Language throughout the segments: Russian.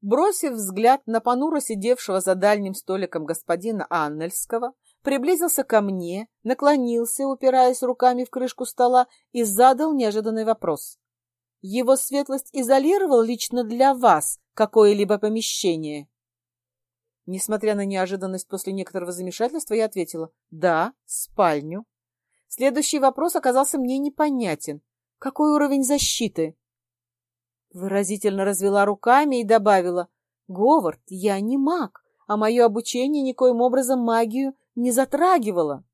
Бросив взгляд на понуро сидевшего за дальним столиком господина Аннельского, приблизился ко мне, наклонился, упираясь руками в крышку стола, и задал неожиданный вопрос. «Его светлость изолировал лично для вас какое-либо помещение?» Несмотря на неожиданность после некоторого замешательства, я ответила «Да, спальню». Следующий вопрос оказался мне непонятен. «Какой уровень защиты?» Выразительно развела руками и добавила, «Говард, я не маг, а мое обучение никоим образом магию не затрагивало».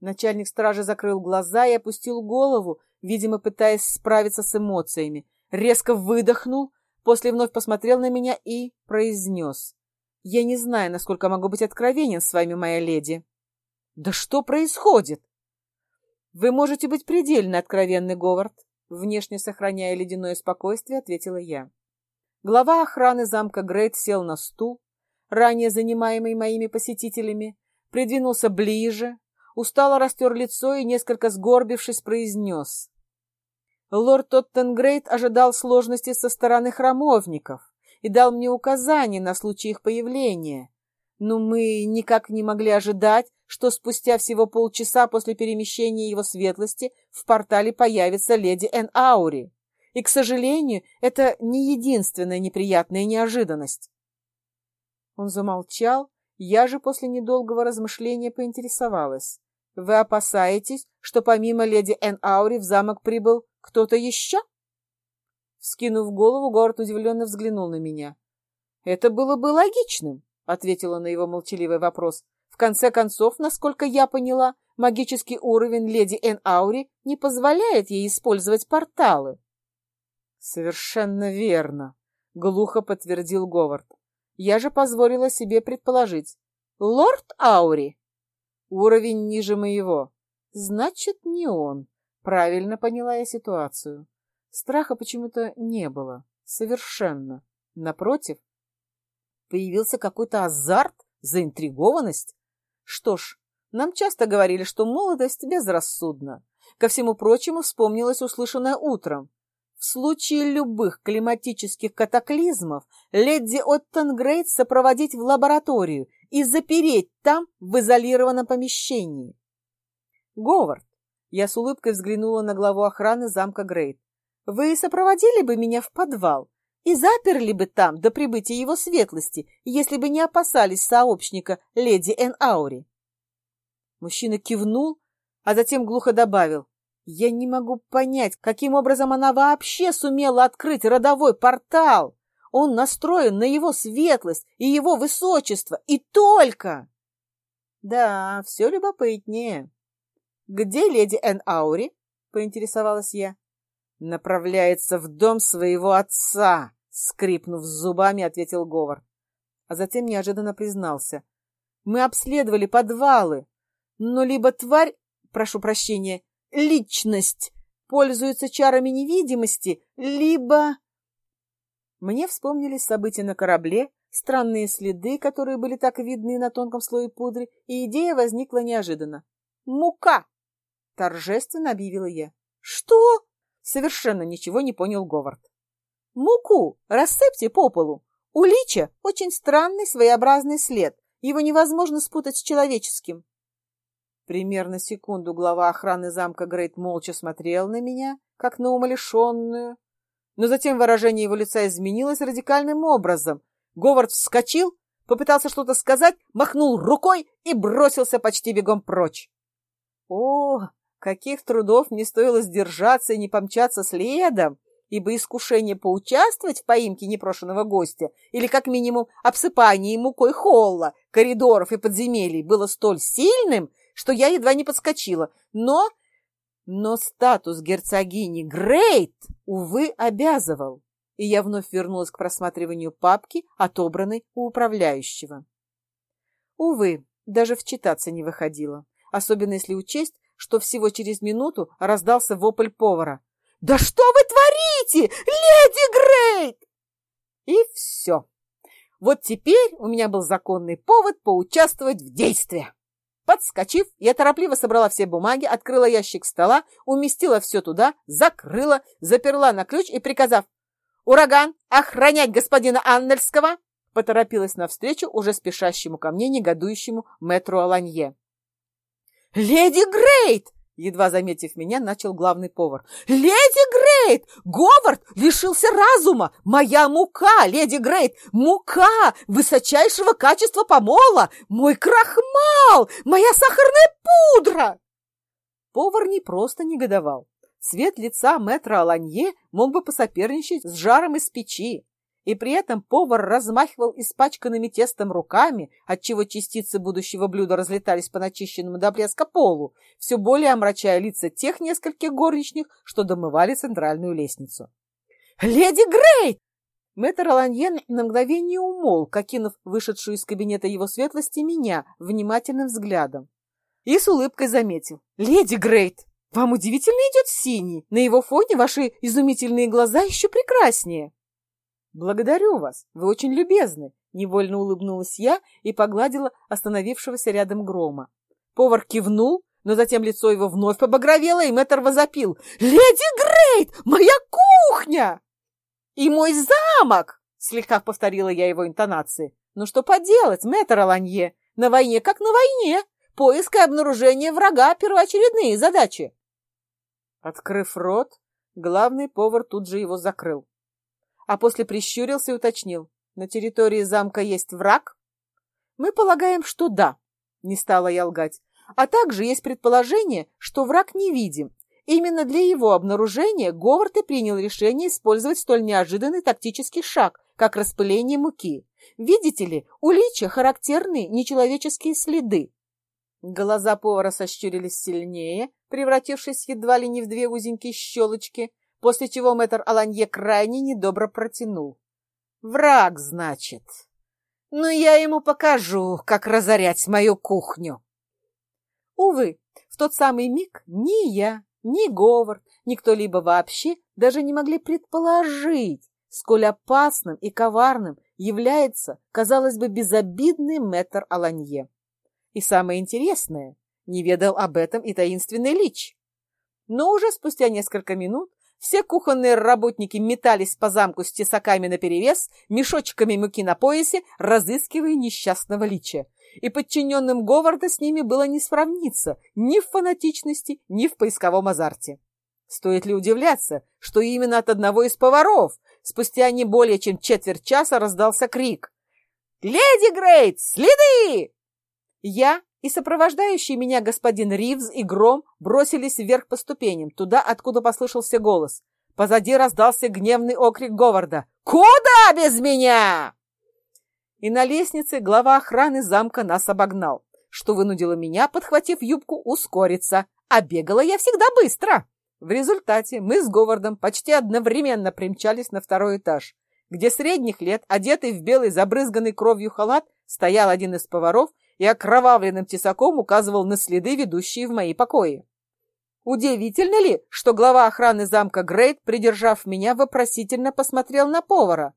Начальник стражи закрыл глаза и опустил голову, видимо, пытаясь справиться с эмоциями. Резко выдохнул, после вновь посмотрел на меня и произнес. «Я не знаю, насколько могу быть откровенен с вами, моя леди». «Да что происходит?» «Вы можете быть предельно откровенны, Говард. Внешне сохраняя ледяное спокойствие, ответила я. Глава охраны замка Грейт сел на стул, ранее занимаемый моими посетителями, придвинулся ближе, устало растер лицо и, несколько сгорбившись, произнес. Лорд Тоттенгрейд ожидал сложностей со стороны храмовников и дал мне указания на случай их появления. Но мы никак не могли ожидать, что спустя всего полчаса после перемещения его светлости в портале появится леди Эн Аури. И, к сожалению, это не единственная неприятная неожиданность. Он замолчал, я же после недолгого размышления поинтересовалась. Вы опасаетесь, что помимо леди Эн Аури в замок прибыл кто-то еще? Скинув голову, Город удивленно взглянул на меня. Это было бы логичным, ответила на его молчаливый вопрос конце концов, насколько я поняла, магический уровень леди Эн Аури не позволяет ей использовать порталы. Совершенно верно, глухо подтвердил Говард. Я же позволила себе предположить. Лорд Аури? Уровень ниже моего. Значит, не он. Правильно поняла я ситуацию. Страха почему-то не было. Совершенно. Напротив, появился какой-то азарт, заинтригованность. Что ж, нам часто говорили, что молодость безрассудна. Ко всему прочему вспомнилось услышанное утром. В случае любых климатических катаклизмов леди Оттенгрейд сопроводить в лабораторию и запереть там в изолированном помещении. Говард, я с улыбкой взглянула на главу охраны замка Грейт. Вы сопроводили бы меня в подвал и заперли бы там до прибытия его светлости, если бы не опасались сообщника леди Эн Аури. Мужчина кивнул, а затем глухо добавил. Я не могу понять, каким образом она вообще сумела открыть родовой портал. Он настроен на его светлость и его высочество, и только... Да, все любопытнее. Где леди Эн Аури? Поинтересовалась я. Направляется в дом своего отца, скрипнув зубами, ответил Говор. А затем неожиданно признался. Мы обследовали подвалы, но либо тварь, прошу прощения, личность пользуется чарами невидимости, либо... Мне вспомнились события на корабле, странные следы, которые были так видны на тонком слое пудры, и идея возникла неожиданно. «Мука!» — торжественно объявила я. «Что?» — совершенно ничего не понял Говард. «Муку рассыпьте по полу. У лича очень странный своеобразный след. Его невозможно спутать с человеческим. Примерно секунду глава охраны замка Грейт молча смотрел на меня, как на умалишенную. Но затем выражение его лица изменилось радикальным образом. Говард вскочил, попытался что-то сказать, махнул рукой и бросился почти бегом прочь. О, каких трудов мне стоило сдержаться и не помчаться следом, ибо искушение поучаствовать в поимке непрошенного гостя или, как минимум, обсыпании мукой холла, коридоров и подземелий было столь сильным, что я едва не подскочила. Но... Но статус герцогини Грейт, увы, обязывал. И я вновь вернулась к просматриванию папки, отобранной у управляющего. Увы, даже вчитаться не выходило. Особенно если учесть, что всего через минуту раздался вопль повара. «Да что вы творите, леди Грейт?» И все. Вот теперь у меня был законный повод поучаствовать в действии. Подскочив, я торопливо собрала все бумаги, открыла ящик стола, уместила все туда, закрыла, заперла на ключ и, приказав Ураган! Охранять господина Аннельского!» поторопилась навстречу уже спешащему ко мне негодующему мэтру Аланье. «Леди Грейт!» Едва заметив меня, начал главный повар. «Леди Грейт! Говард лишился разума! Моя мука, леди Грейт! Мука высочайшего качества помола! Мой крахмал! Моя сахарная пудра!» Повар не просто негодовал. Цвет лица мэтра Аланье мог бы посоперничать с жаром из печи и при этом повар размахивал испачканными тестом руками, отчего частицы будущего блюда разлетались по начищенному до блеска полу, все более омрачая лица тех нескольких горничных, что домывали центральную лестницу. «Леди Грей!» Мэтр Аланьен на мгновение умолк, окинув вышедшую из кабинета его светлости меня внимательным взглядом. И с улыбкой заметил. «Леди Грейт, вам удивительно идет синий. На его фоне ваши изумительные глаза еще прекраснее». «Благодарю вас, вы очень любезны», — невольно улыбнулась я и погладила остановившегося рядом грома. Повар кивнул, но затем лицо его вновь побагровело, и мэтр возопил. «Леди Грейт, моя кухня!» «И мой замок!» — слегка повторила я его интонации. «Ну что поделать, мэтр Аланье, на войне как на войне. Поиск и обнаружение врага — первоочередные задачи». Открыв рот, главный повар тут же его закрыл а после прищурился и уточнил. На территории замка есть враг? Мы полагаем, что да, не стала я лгать. А также есть предположение, что враг невидим. Именно для его обнаружения Говард и принял решение использовать столь неожиданный тактический шаг, как распыление муки. Видите ли, у Лича характерные нечеловеческие следы. Глаза повара сощурились сильнее, превратившись едва ли не в две узенькие щелочки, после чего мэтр Аланье крайне недобро протянул. «Враг, значит. Ну, я ему покажу, как разорять мою кухню». Увы, в тот самый миг ни я, ни Говард, ни кто-либо вообще даже не могли предположить, сколь опасным и коварным является, казалось бы, безобидный мэтр Аланье. И самое интересное, не ведал об этом и таинственный лич. Но уже спустя несколько минут все кухонные работники метались по замку с тесаками наперевес, мешочками муки на поясе, разыскивая несчастного лича. И подчиненным Говарда с ними было не сравниться ни в фанатичности, ни в поисковом азарте. Стоит ли удивляться, что именно от одного из поваров спустя не более чем четверть часа раздался крик «Леди Грейт, следы!» Я и сопровождающие меня господин Ривз и Гром бросились вверх по ступеням, туда, откуда послышался голос. Позади раздался гневный окрик Говарда. «Куда без меня?» И на лестнице глава охраны замка нас обогнал, что вынудило меня, подхватив юбку, ускориться. А бегала я всегда быстро. В результате мы с Говардом почти одновременно примчались на второй этаж, где средних лет, одетый в белый забрызганный кровью халат, стоял один из поваров и окровавленным тесаком указывал на следы, ведущие в мои покои. Удивительно ли, что глава охраны замка Грейт, придержав меня, вопросительно посмотрел на повара?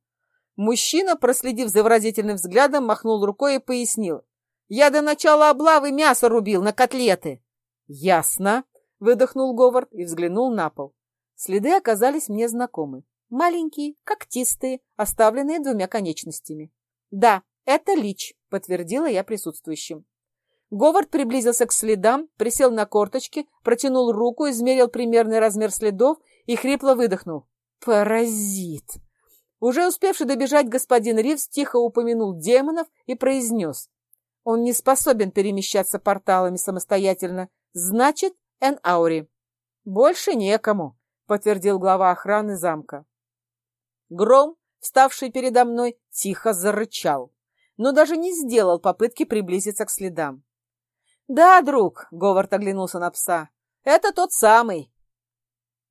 Мужчина, проследив за выразительным взглядом, махнул рукой и пояснил. «Я до начала облавы мясо рубил на котлеты». «Ясно», — выдохнул Говард и взглянул на пол. Следы оказались мне знакомы. Маленькие, когтистые, оставленные двумя конечностями. Да, это лич, подтвердила я присутствующим. Говард приблизился к следам, присел на корточки, протянул руку, измерил примерный размер следов и хрипло выдохнул. «Паразит!» Уже успевший добежать господин Ривз тихо упомянул демонов и произнес. «Он не способен перемещаться порталами самостоятельно. Значит, Эн-Аури». «Больше некому», — подтвердил глава охраны замка. Гром, вставший передо мной, тихо зарычал но даже не сделал попытки приблизиться к следам. «Да, друг», — Говард оглянулся на пса, — «это тот самый».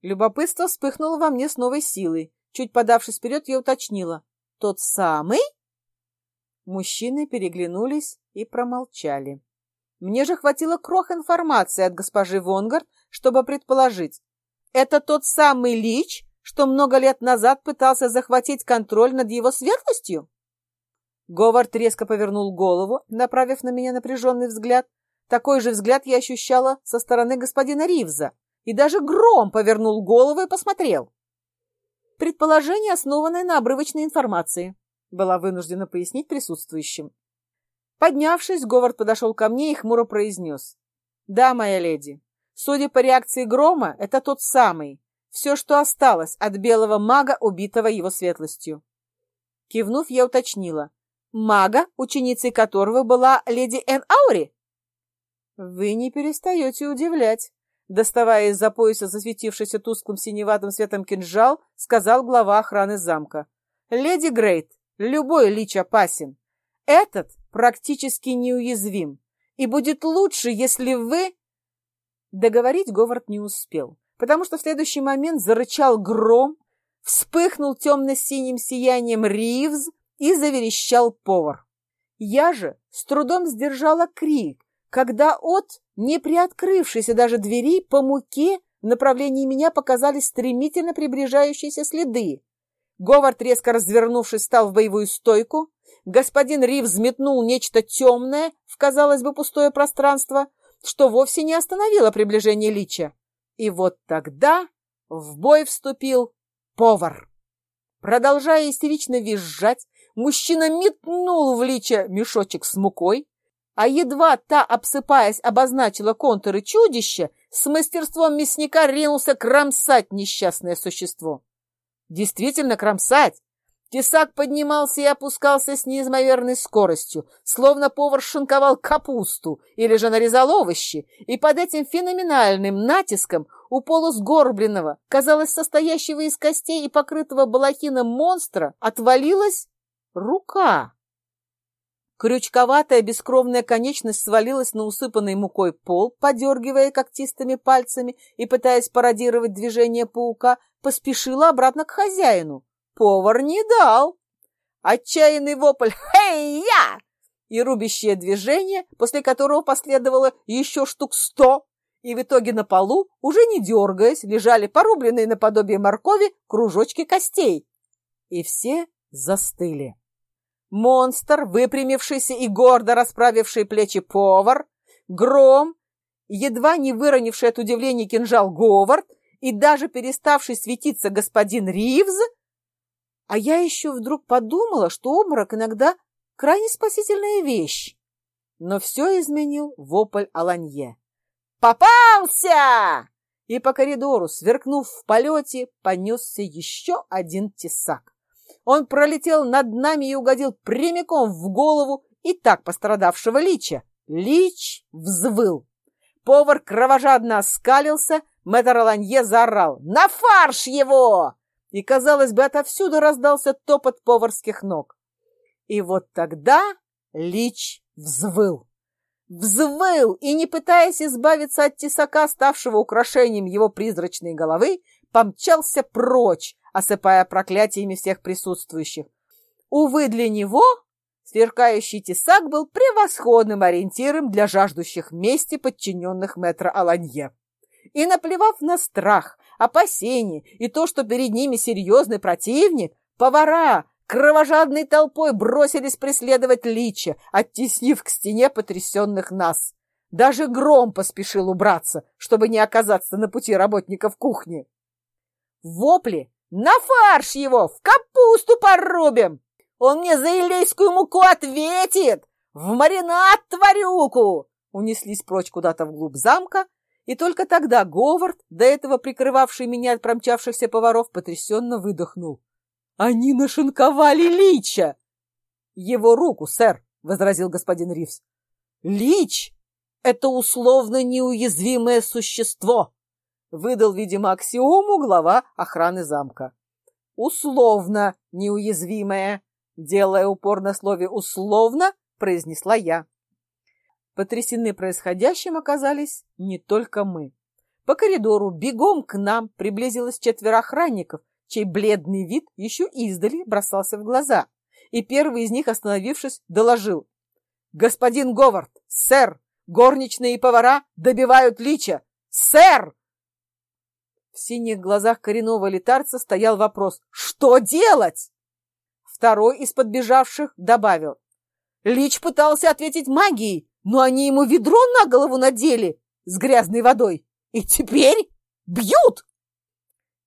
Любопытство вспыхнуло во мне с новой силой. Чуть подавшись вперед, я уточнила. «Тот самый?» Мужчины переглянулись и промолчали. Мне же хватило крох информации от госпожи Вонгард, чтобы предположить. Это тот самый Лич, что много лет назад пытался захватить контроль над его светлостью? Говард резко повернул голову, направив на меня напряженный взгляд. Такой же взгляд я ощущала со стороны господина Ривза. И даже Гром повернул голову и посмотрел. Предположение, основанное на обрывочной информации, была вынуждена пояснить присутствующим. Поднявшись, Говард подошел ко мне и хмуро произнес. «Да, моя леди, судя по реакции Грома, это тот самый. Все, что осталось от белого мага, убитого его светлостью». Кивнув, я уточнила. «Мага, ученицей которого была леди Энн Аури?» «Вы не перестаете удивлять», — доставая из-за пояса засветившийся тусклым синеватым светом кинжал, сказал глава охраны замка. «Леди Грейт, любой лич опасен. Этот практически неуязвим. И будет лучше, если вы...» Договорить Говард не успел, потому что в следующий момент зарычал гром, вспыхнул темно-синим сиянием Ривз и заверещал повар. Я же с трудом сдержала крик, когда от не приоткрывшейся даже двери по муке в направлении меня показались стремительно приближающиеся следы. Говард, резко развернувшись, стал в боевую стойку. Господин Рив взметнул нечто темное в, казалось бы, пустое пространство, что вовсе не остановило приближение Лича. И вот тогда в бой вступил повар. Продолжая истерично визжать, мужчина метнул в Лича мешочек с мукой, а едва та, обсыпаясь, обозначила контуры чудища, с мастерством мясника ринулся кромсать несчастное существо. Действительно кромсать. Тесак поднимался и опускался с неизмоверной скоростью, словно повар шинковал капусту или же нарезал овощи, и под этим феноменальным натиском у полусгорбленного, казалось, состоящего из костей и покрытого балахином монстра, отвалилась рука. Крючковатая бескровная конечность свалилась на усыпанный мукой пол, подергивая когтистыми пальцами и, пытаясь пародировать движение паука, поспешила обратно к хозяину. Повар не дал. Отчаянный вопль «Хей-я!» и рубящее движение, после которого последовало еще штук сто, и в итоге на полу, уже не дергаясь, лежали порубленные наподобие моркови кружочки костей. И все застыли. Монстр, выпрямившийся и гордо расправивший плечи повар, гром, едва не выронивший от удивления кинжал Говард и даже переставший светиться господин Ривз. А я еще вдруг подумала, что обморок иногда крайне спасительная вещь. Но все изменил вопль Аланье. «Попался!» И по коридору, сверкнув в полете, понесся еще один тесак. Он пролетел над нами и угодил прямиком в голову и так пострадавшего Лича. Лич взвыл. Повар кровожадно оскалился, мэтр Аланье заорал «На фарш его!» И, казалось бы, отовсюду раздался топот поварских ног. И вот тогда Лич взвыл. Взвыл и, не пытаясь избавиться от тесака, ставшего украшением его призрачной головы, помчался прочь, осыпая проклятиями всех присутствующих. Увы, для него сверкающий тесак был превосходным ориентиром для жаждущих мести подчиненных мэтра Аланье. И, наплевав на страх, опасения и то, что перед ними серьезный противник, повара кровожадной толпой бросились преследовать Лича, оттеснив к стене потрясенных нас. Даже гром поспешил убраться, чтобы не оказаться на пути работников кухни. Вопли на фарш его, в капусту порубим! Он мне за илейскую муку ответит! В маринад тварюку!» Унеслись прочь куда-то вглубь замка, и только тогда Говард, до этого прикрывавший меня от промчавшихся поваров, потрясенно выдохнул. «Они нашинковали Лича!» «Его руку, сэр!» — возразил господин Ривз. «Лич — это условно неуязвимое существо!» Выдал, видимо, аксиому глава охраны замка. «Условно неуязвимая», делая упор на слове «условно», произнесла я. Потрясены происходящим оказались не только мы. По коридору бегом к нам приблизилось четверо охранников, чей бледный вид еще издали бросался в глаза. И первый из них, остановившись, доложил. «Господин Говард! Сэр! Горничные и повара добивают лича! Сэр!» В синих глазах коренного литарца стоял вопрос «Что делать?». Второй из подбежавших добавил «Лич пытался ответить магией, но они ему ведро на голову надели с грязной водой, и теперь бьют!»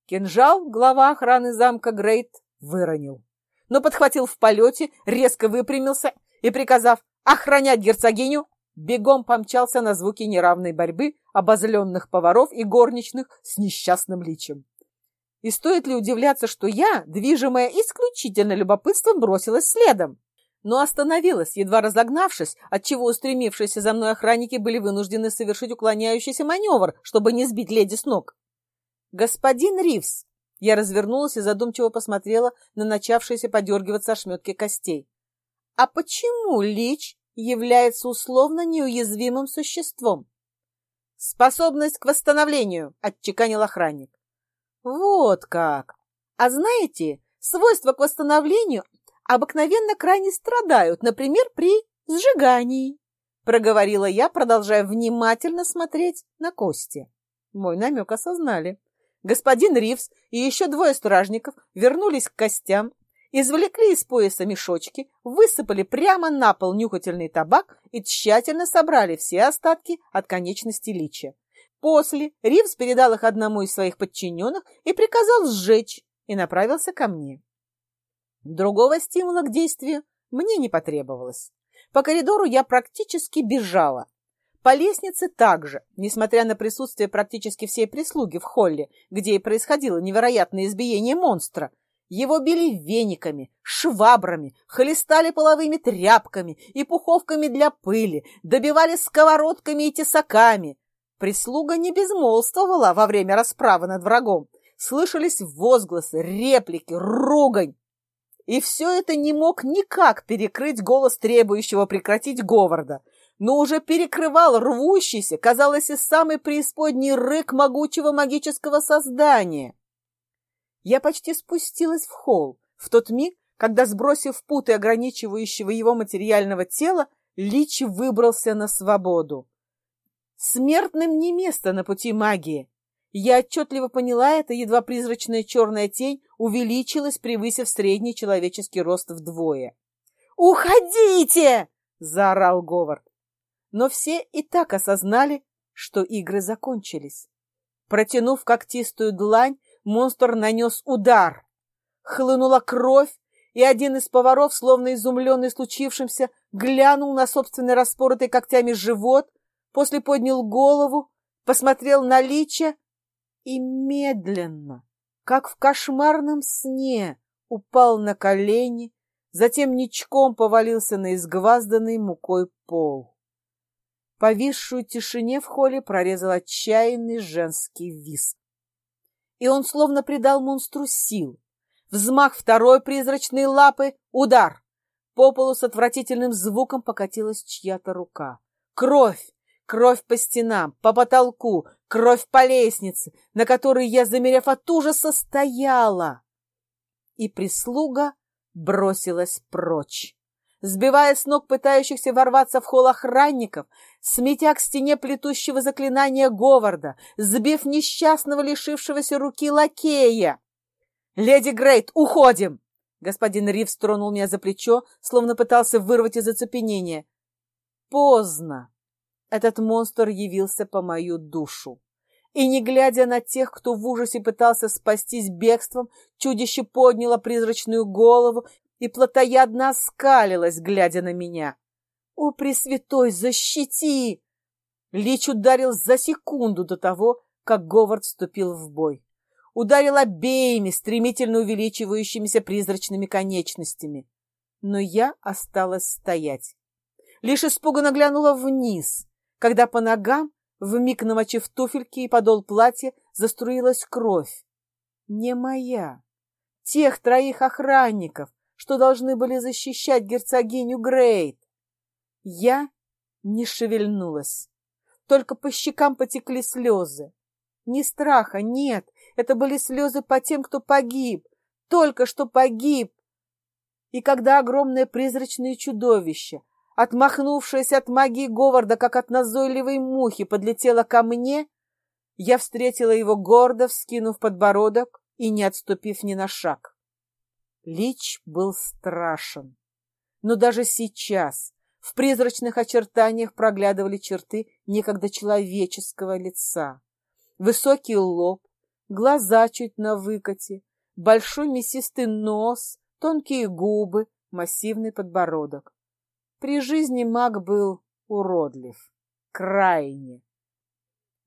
Кинжал глава охраны замка Грейт выронил, но подхватил в полете, резко выпрямился и, приказав охранять герцогиню, бегом помчался на звуки неравной борьбы обозленных поваров и горничных с несчастным личем. И стоит ли удивляться, что я, движимая исключительно любопытством, бросилась следом? Но остановилась, едва разогнавшись, отчего устремившиеся за мной охранники были вынуждены совершить уклоняющийся маневр, чтобы не сбить леди с ног. «Господин Ривз!» Я развернулась и задумчиво посмотрела на начавшиеся подергиваться ошметки костей. «А почему Лич является условно неуязвимым существом?» «Способность к восстановлению», — отчеканил охранник. Вот как! А знаете, свойства к восстановлению обыкновенно крайне страдают, например, при сжигании, проговорила я, продолжая внимательно смотреть на кости. Мой намек осознали. Господин Ривз и еще двое стражников вернулись к костям, извлекли из пояса мешочки, высыпали прямо на пол нюхательный табак и тщательно собрали все остатки от конечности лича. После Ривз передал их одному из своих подчиненных и приказал сжечь, и направился ко мне. Другого стимула к действию мне не потребовалось. По коридору я практически бежала. По лестнице также, несмотря на присутствие практически всей прислуги в холле, где и происходило невероятное избиение монстра, его били вениками, швабрами, хлестали половыми тряпками и пуховками для пыли, добивали сковородками и тесаками, Прислуга не безмолвствовала во время расправы над врагом. Слышались возгласы, реплики, ругань. И все это не мог никак перекрыть голос требующего прекратить Говарда, но уже перекрывал рвущийся, казалось, и самый преисподний рык могучего магического создания. Я почти спустилась в холл, в тот миг, когда, сбросив путы ограничивающего его материального тела, Лич выбрался на свободу. Смертным не место на пути магии. Я отчетливо поняла это, едва призрачная черная тень увеличилась, превысив средний человеческий рост вдвое. «Уходите!» — заорал Говард. Но все и так осознали, что игры закончились. Протянув когтистую длань, монстр нанес удар. Хлынула кровь, и один из поваров, словно изумленный случившимся, глянул на собственный распоротый когтями живот — после поднял голову, посмотрел на Лича и медленно, как в кошмарном сне, упал на колени, затем ничком повалился на изгвазданный мукой пол. Повисшую тишине в холле прорезал отчаянный женский визг. И он словно придал монстру сил. Взмах второй призрачной лапы — удар! По полу с отвратительным звуком покатилась чья-то рука. Кровь! Кровь по стенам, по потолку, кровь по лестнице, на которой я, замерев от ужаса, стояла. И прислуга бросилась прочь. Сбивая с ног пытающихся ворваться в холл охранников, сметя к стене плетущего заклинания Говарда, сбив несчастного лишившегося руки лакея. «Леди Грейт, уходим!» Господин Ривз тронул меня за плечо, словно пытался вырвать из оцепенения. Поздно. Этот монстр явился по мою душу. И не глядя на тех, кто в ужасе пытался спастись бегством, чудище подняло призрачную голову и плотоядно оскалилось, глядя на меня. «О, Пресвятой, защити!» Лич ударил за секунду до того, как Говард вступил в бой. Ударил обеими стремительно увеличивающимися призрачными конечностями. Но я осталась стоять. Лишь испуганно глянула вниз, когда по ногам, вмиг намочив туфельки и подол платья, заструилась кровь. Не моя. Тех троих охранников, что должны были защищать герцогиню Грейт. Я не шевельнулась. Только по щекам потекли слезы. Ни страха, нет, это были слезы по тем, кто погиб, только что погиб. И когда огромное призрачное чудовище, отмахнувшись от магии Говарда, как от назойливой мухи, подлетела ко мне, я встретила его гордо, вскинув подбородок и не отступив ни на шаг. Лич был страшен, но даже сейчас в призрачных очертаниях проглядывали черты некогда человеческого лица. Высокий лоб, глаза чуть на выкате, большой мясистый нос, тонкие губы, массивный подбородок. При жизни маг был уродлив, крайне.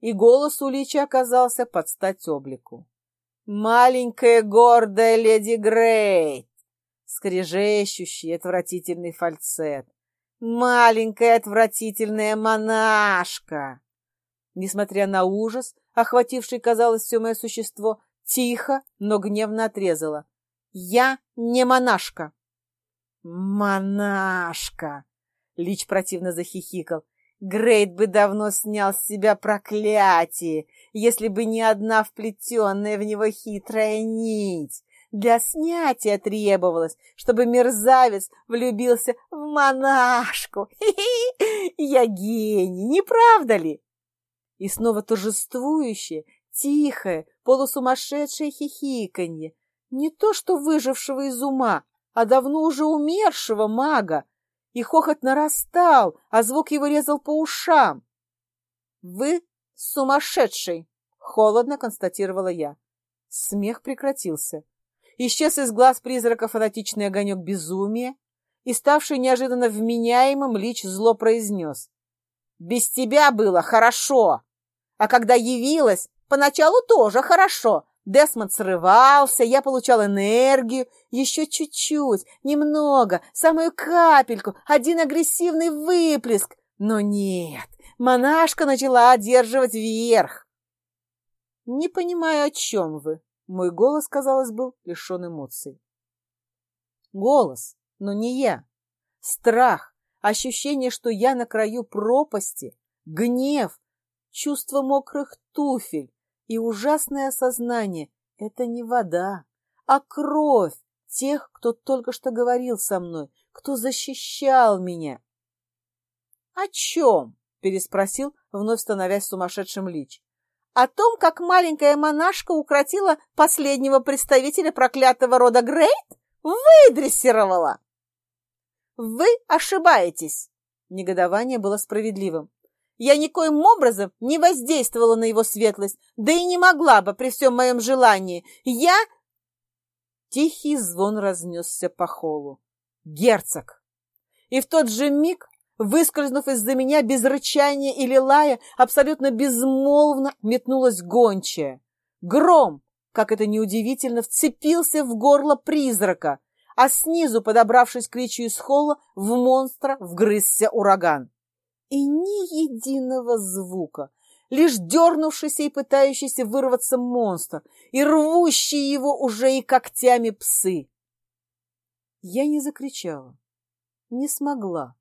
И голос у Лича оказался под стать облику. «Маленькая гордая леди Грейт!» Скрежещущий отвратительный фальцет. «Маленькая отвратительная монашка!» Несмотря на ужас, охвативший, казалось, все мое существо, тихо, но гневно отрезала. «Я не монашка!» «Монашка!» — Лич противно захихикал. «Грейт бы давно снял с себя проклятие, если бы не одна вплетенная в него хитрая нить. Для снятия требовалось, чтобы мерзавец влюбился в монашку. Хи -хи! Я гений, не правда ли?» И снова торжествующее, тихое, полусумасшедшее хихиканье. Не то что выжившего из ума, а давно уже умершего мага. И хохот нарастал, а звук его резал по ушам. «Вы сумасшедший!» — холодно констатировала я. Смех прекратился. Исчез из глаз призрака фанатичный огонек безумия, и, ставший неожиданно вменяемым, Лич зло произнес. «Без тебя было хорошо!» А когда явилась, поначалу тоже хорошо. Десмонд срывался, я получал энергию, еще чуть-чуть, немного, самую капельку, один агрессивный выплеск. Но нет, монашка начала одерживать верх. Не понимаю, о чем вы. Мой голос, казалось, был лишен эмоций. Голос, но не я. Страх, ощущение, что я на краю пропасти, гнев, чувство мокрых туфель и ужасное осознание — это не вода, а кровь тех, кто только что говорил со мной, кто защищал меня. — О чем? — переспросил, вновь становясь сумасшедшим лич. — О том, как маленькая монашка укротила последнего представителя проклятого рода Грейт? Выдрессировала! — Вы ошибаетесь! Негодование было справедливым. Я никоим образом не воздействовала на его светлость, да и не могла бы при всем моем желании. Я...» Тихий звон разнесся по холу. «Герцог!» И в тот же миг, выскользнув из-за меня без рычания или лая, абсолютно безмолвно метнулась гончая. Гром, как это неудивительно, вцепился в горло призрака, а снизу, подобравшись к речи из холла, в монстра вгрызся ураган и ни единого звука, лишь дернувшийся и пытающийся вырваться монстр, и рвущие его уже и когтями псы. Я не закричала, не смогла.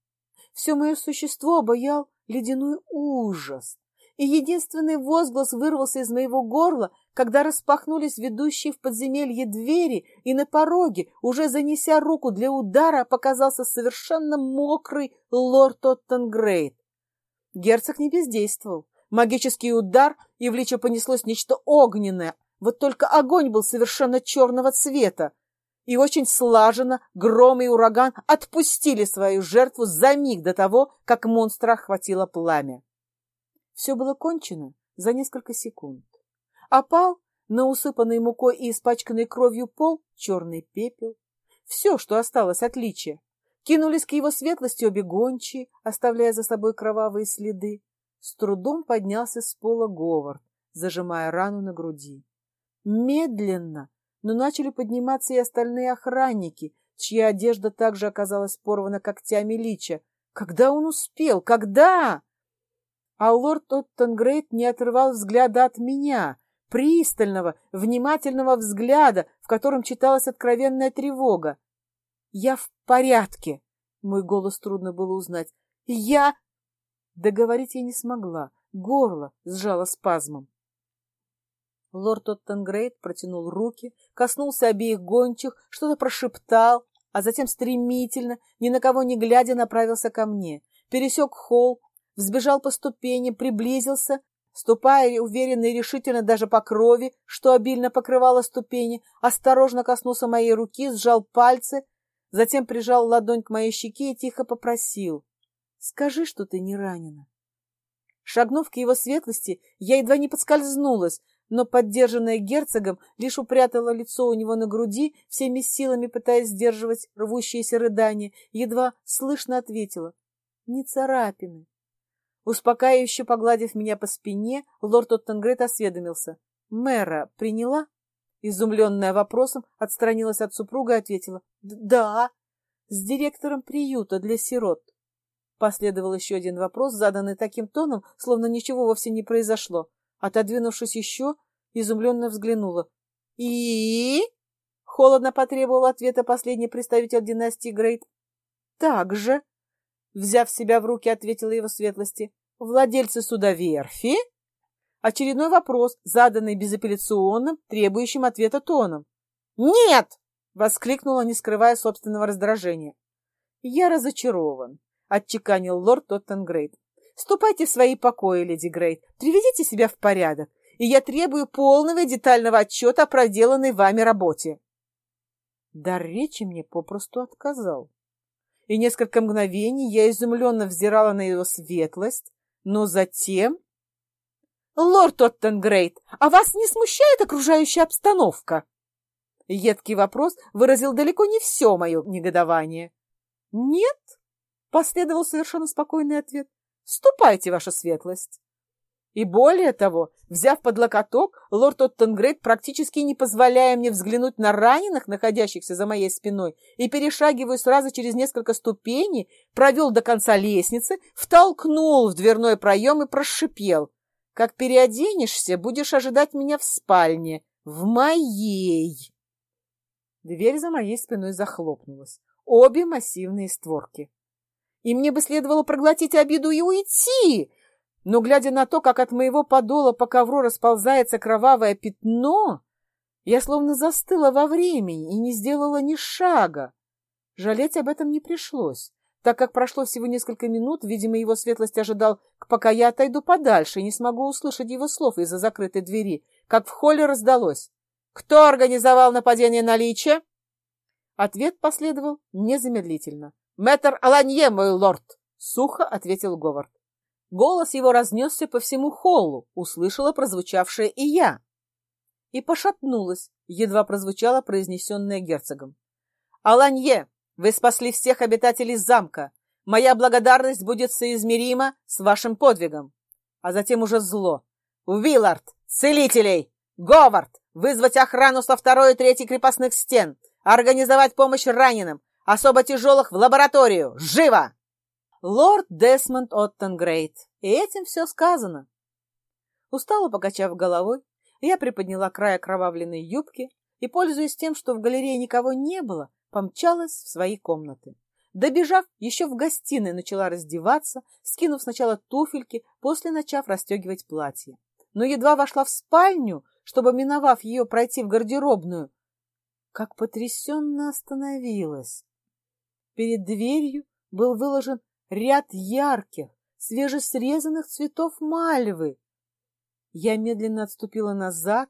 Все мое существо обаял ледяной ужас, и единственный возглас вырвался из моего горла, когда распахнулись ведущие в подземелье двери, и на пороге, уже занеся руку для удара, показался совершенно мокрый лорд Оттенгрейд. Герцог не бездействовал. Магический удар, и в личо понеслось нечто огненное, вот только огонь был совершенно черного цвета. И очень слаженно гром и ураган отпустили свою жертву за миг до того, как монстра охватило пламя. Все было кончено за несколько секунд. Опал на усыпанный мукой и испачканный кровью пол черный пепел. Все, что осталось от личия. Кинулись к его светлости обе гончие, оставляя за собой кровавые следы. С трудом поднялся с пола Говард, зажимая рану на груди. Медленно, но начали подниматься и остальные охранники, чья одежда также оказалась порвана когтями лича. Когда он успел? Когда? А лорд Оттенгрейд не отрывал взгляда от меня, пристального, внимательного взгляда, в котором читалась откровенная тревога. «Я в порядке!» Мой голос трудно было узнать. «Я...» Договорить я не смогла. Горло сжало спазмом. Лорд Оттенгрейд протянул руки, коснулся обеих гончих, что-то прошептал, а затем стремительно, ни на кого не глядя, направился ко мне. Пересек холл, взбежал по ступеням, приблизился, ступая уверенно и решительно даже по крови, что обильно покрывало ступени, осторожно коснулся моей руки, сжал пальцы, затем прижал ладонь к моей щеке и тихо попросил. «Скажи, что ты не ранена». Шагнув к его светлости, я едва не подскользнулась, но, поддержанная герцогом, лишь упрятала лицо у него на груди, всеми силами пытаясь сдерживать рвущиеся рыдания, едва слышно ответила. «Не царапины». Успокаивающе погладив меня по спине, лорд Оттенгрейд осведомился. «Мэра приняла?» Изумленная вопросом, отстранилась от супруга и ответила. «Да, с директором приюта для сирот». Последовал еще один вопрос, заданный таким тоном, словно ничего вовсе не произошло. Отодвинувшись еще, изумленно взглянула. «И?» — холодно потребовал ответа последний представитель династии Грейт. «Так же», — взяв себя в руки, ответила его светлости, — «владельцы судоверфи?» Очередной вопрос, заданный безапелляционным, требующим ответа тоном. «Нет!» — воскликнула, не скрывая собственного раздражения. «Я разочарован», — отчеканил лорд Тоттенгрейд. «Ступайте в свои покои, леди Грейт, приведите себя в порядок, и я требую полного и детального отчета о проделанной вами работе». Дар речи мне попросту отказал. И несколько мгновений я изумленно взирала на его светлость, но затем «Лорд Оттенгрейд, а вас не смущает окружающая обстановка?» Едкий вопрос выразил далеко не все мое негодование. «Нет?» — последовал совершенно спокойный ответ. «Ступайте, ваша светлость». И более того, взяв под локоток, лорд Оттенгрейд, практически не позволяя мне взглянуть на раненых, находящихся за моей спиной, и перешагивая сразу через несколько ступеней, провел до конца лестницы, втолкнул в дверной проем и прошипел. Как переоденешься, будешь ожидать меня в спальне. В моей. Дверь за моей спиной захлопнулась. Обе массивные створки. И мне бы следовало проглотить обиду и уйти. Но, глядя на то, как от моего подола по ковру расползается кровавое пятно, я словно застыла во времени и не сделала ни шага. Жалеть об этом не пришлось. Так как прошло всего несколько минут, видимо, его светлость ожидал, пока я отойду подальше и не смогу услышать его слов из-за закрытой двери, как в холле раздалось. «Кто организовал нападение на Лича?» Ответ последовал незамедлительно. «Мэтр Аланье, мой лорд!» — сухо ответил Говард. Голос его разнесся по всему холлу, услышала прозвучавшее и я. И пошатнулась, едва прозвучало произнесенное герцогом. «Аланье, вы спасли всех обитателей замка. Моя благодарность будет соизмерима с вашим подвигом. А затем уже зло. Уиллард, целителей! Говард, вызвать охрану со второй и третьей крепостных стен, организовать помощь раненым, особо тяжелых в лабораторию. Живо! Лорд Десмонд Оттенгрейд. И этим все сказано. Устало покачав головой, я приподняла край окровавленной юбки и, пользуясь тем, что в галерее никого не было, помчалась в свои комнаты. Добежав, еще в гостиной начала раздеваться, скинув сначала туфельки, после начав расстегивать платье. Но едва вошла в спальню, чтобы, миновав ее, пройти в гардеробную, как потрясенно остановилась. Перед дверью был выложен ряд ярких, свежесрезанных цветов мальвы. Я медленно отступила назад,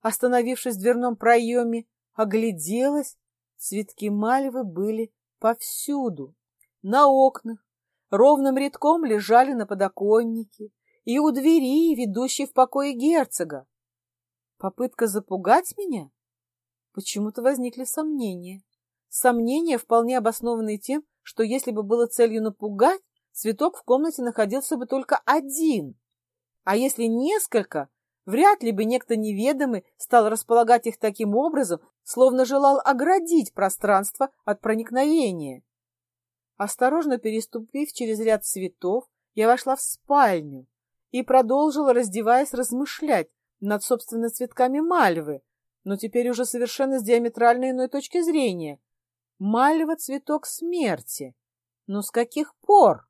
остановившись в дверном проеме, огляделась Цветки мальвы были повсюду. На окнах, ровным рядком лежали на подоконнике и у двери, ведущей в покое герцога. Попытка запугать меня? Почему-то возникли сомнения. Сомнения, вполне обоснованные тем, что если бы было целью напугать, цветок в комнате находился бы только один. А если несколько, Вряд ли бы некто неведомый стал располагать их таким образом, словно желал оградить пространство от проникновения. Осторожно переступив через ряд цветов, я вошла в спальню и продолжила, раздеваясь, размышлять над, собственно, цветками мальвы, но теперь уже совершенно с диаметрально иной точки зрения. Мальва — цветок смерти. Но с каких пор?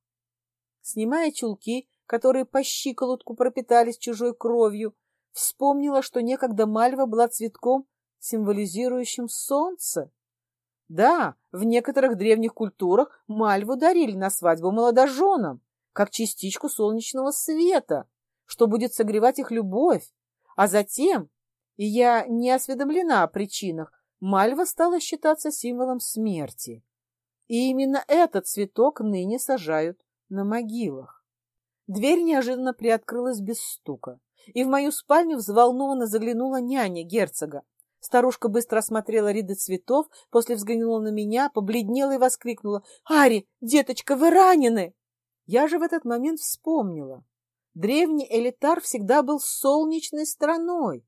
Снимая чулки, которые по щиколотку пропитались чужой кровью, Вспомнила, что некогда мальва была цветком, символизирующим солнце. Да, в некоторых древних культурах мальву дарили на свадьбу молодоженам, как частичку солнечного света, что будет согревать их любовь. А затем, и я не осведомлена о причинах, мальва стала считаться символом смерти. И именно этот цветок ныне сажают на могилах. Дверь неожиданно приоткрылась без стука и в мою спальню взволнованно заглянула няня герцога. Старушка быстро осмотрела ряды цветов, после взглянула на меня, побледнела и воскликнула. «Ари, деточка, вы ранены!» Я же в этот момент вспомнила. Древний элитар всегда был солнечной страной.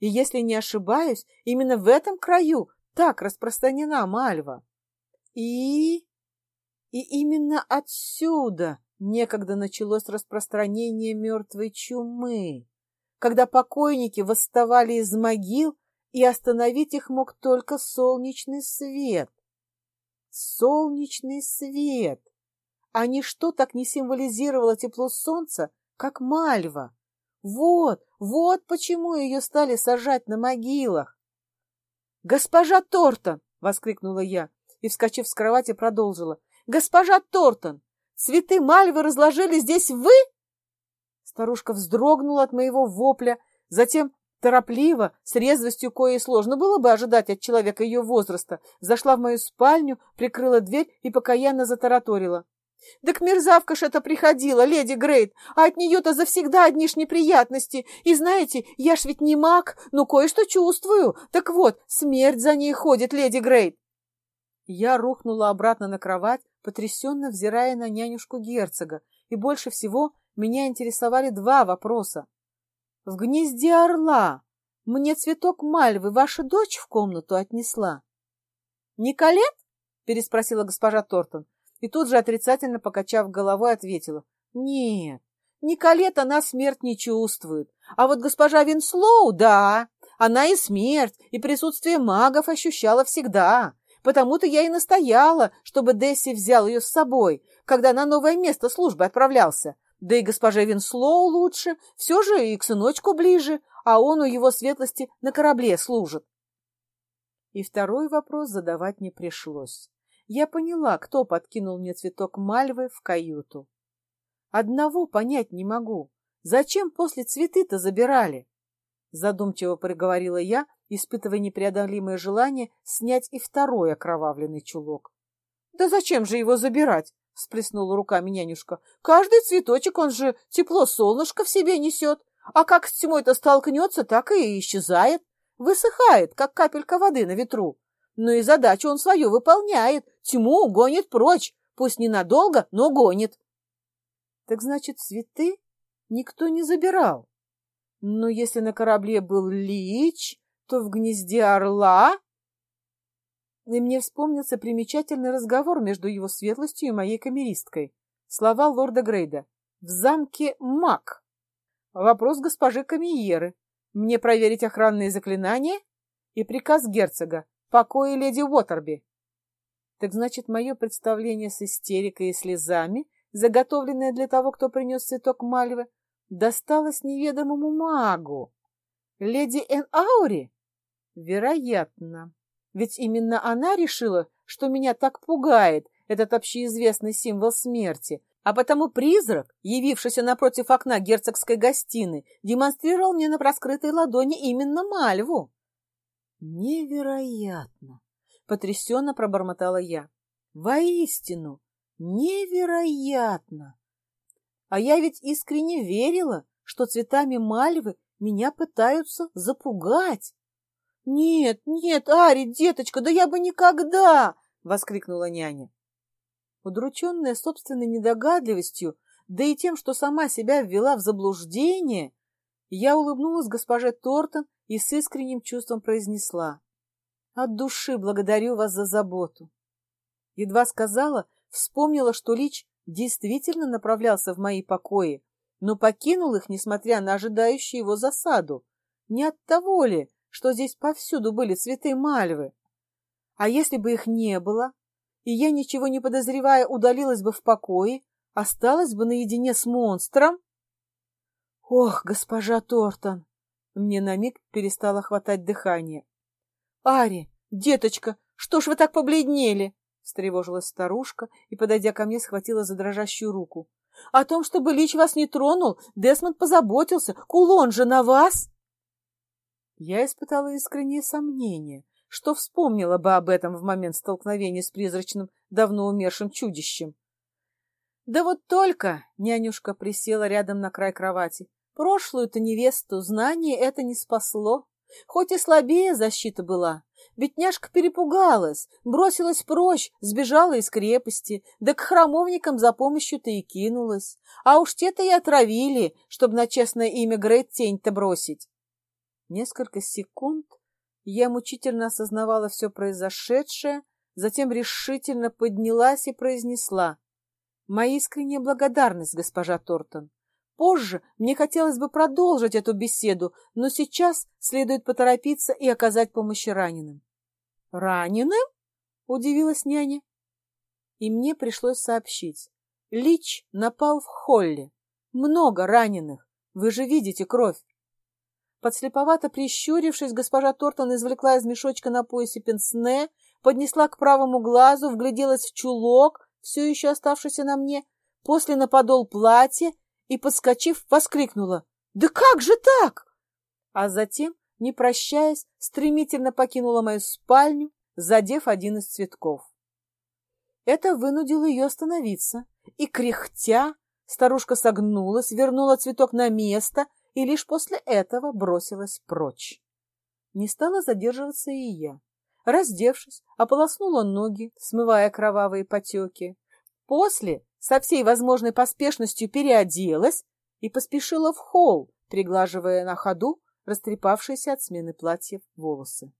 И, если не ошибаюсь, именно в этом краю так распространена мальва. И... И именно отсюда некогда началось распространение мертвой чумы, когда покойники восставали из могил, и остановить их мог только солнечный свет. Солнечный свет! А ничто так не символизировало тепло солнца, как мальва. Вот, вот почему ее стали сажать на могилах. «Госпожа Тортон!» — воскликнула я и, вскочив с кровати, продолжила. «Госпожа Тортон! Цветы мальвы разложили здесь вы?» Старушка вздрогнула от моего вопля, затем торопливо, с резвостью, кое сложно было бы ожидать от человека ее возраста, зашла в мою спальню, прикрыла дверь и покаянно затараторила. Так мерзавка ж это приходила, леди Грейт, а от нее-то завсегда одни ж неприятности. И знаете, я ж ведь не маг, но кое-что чувствую. Так вот, смерть за ней ходит, леди Грейт. Я рухнула обратно на кровать, потрясенно взирая на нянюшку герцога, и больше всего меня интересовали два вопроса. В гнезде орла мне цветок мальвы ваша дочь в комнату отнесла. — Николет? — переспросила госпожа Тортон и тут же, отрицательно покачав головой, ответила. «Нет, Николет она смерть не чувствует. А вот госпожа Винслоу, да, она и смерть, и присутствие магов ощущала всегда. Потому-то я и настояла, чтобы Десси взял ее с собой, когда на новое место службы отправлялся. Да и госпоже Винслоу лучше, все же и к сыночку ближе, а он у его светлости на корабле служит. И второй вопрос задавать не пришлось я поняла, кто подкинул мне цветок мальвы в каюту. Одного понять не могу. Зачем после цветы-то забирали? Задумчиво проговорила я, испытывая непреодолимое желание снять и второй окровавленный чулок. — Да зачем же его забирать? — сплеснула руками нянюшка. — Каждый цветочек, он же тепло солнышко в себе несет. А как с тьмой-то столкнется, так и исчезает. Высыхает, как капелька воды на ветру. Но и задачу он свою выполняет, тьму гонит прочь, пусть ненадолго, но гонит. Так значит, цветы никто не забирал. Но если на корабле был лич, то в гнезде орла... И мне вспомнился примечательный разговор между его светлостью и моей камеристкой. Слова лорда Грейда. В замке маг. Вопрос госпожи Камиеры. Мне проверить охранные заклинания? И приказ герцога покое леди Уотерби. Так значит, мое представление с истерикой и слезами, заготовленное для того, кто принес цветок мальвы, досталось неведомому магу. Леди Эн Аури? Вероятно. Ведь именно она решила, что меня так пугает этот общеизвестный символ смерти, а потому призрак, явившийся напротив окна герцогской гостиной, демонстрировал мне на проскрытой ладони именно мальву. Невероятно! Потрясенно пробормотала я. Воистину, невероятно! А я ведь искренне верила, что цветами мальвы меня пытаются запугать. «Нет, нет, Ари, деточка, да я бы никогда!» — воскликнула няня. Удрученная собственной недогадливостью, да и тем, что сама себя ввела в заблуждение, я улыбнулась госпоже Тортон и с искренним чувством произнесла. «От души благодарю вас за заботу». Едва сказала, вспомнила, что Лич действительно направлялся в мои покои, но покинул их, несмотря на ожидающую его засаду. Не от того ли, что здесь повсюду были цветы мальвы? А если бы их не было, и я, ничего не подозревая, удалилась бы в покое, осталась бы наедине с монстром? Ох, госпожа Тортон! Мне на миг перестало хватать дыхание. «Ари, деточка, что ж вы так побледнели?» встревожилась старушка и, подойдя ко мне, схватила за дрожащую руку. «О том, чтобы Лич вас не тронул, Десмонд позаботился. Кулон же на вас!» Я испытала искреннее сомнение, что вспомнила бы об этом в момент столкновения с призрачным, давно умершим чудищем. «Да вот только!» — нянюшка присела рядом на край кровати. Прошлую-то невесту знание это не спасло. Хоть и слабее защита была, бедняжка перепугалась, бросилась прочь, сбежала из крепости, да к храмовникам за помощью-то и кинулась. А уж те-то и отравили, чтобы на честное имя Грейт тень-то бросить. Несколько секунд я мучительно осознавала все произошедшее, затем решительно поднялась и произнесла. «Моя искренняя благодарность, госпожа Тортон. Позже мне хотелось бы продолжить эту беседу, но сейчас следует поторопиться и оказать помощь раненым. «Раненым?» — удивилась няня. И мне пришлось сообщить. Лич напал в холле. Много раненых. Вы же видите кровь. Подслеповато прищурившись, госпожа Тортон извлекла из мешочка на поясе пенсне, поднесла к правому глазу, вгляделась в чулок, все еще оставшийся на мне, после на подол платья и, подскочив, воскликнула «Да как же так?» А затем, не прощаясь, стремительно покинула мою спальню, задев один из цветков. Это вынудило ее остановиться, и, кряхтя, старушка согнулась, вернула цветок на место и лишь после этого бросилась прочь. Не стала задерживаться и я. Раздевшись, ополоснула ноги, смывая кровавые потеки. После со всей возможной поспешностью переоделась и поспешила в холл, приглаживая на ходу растрепавшиеся от смены платьев волосы.